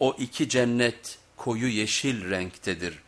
O iki cennet koyu yeşil renktedir.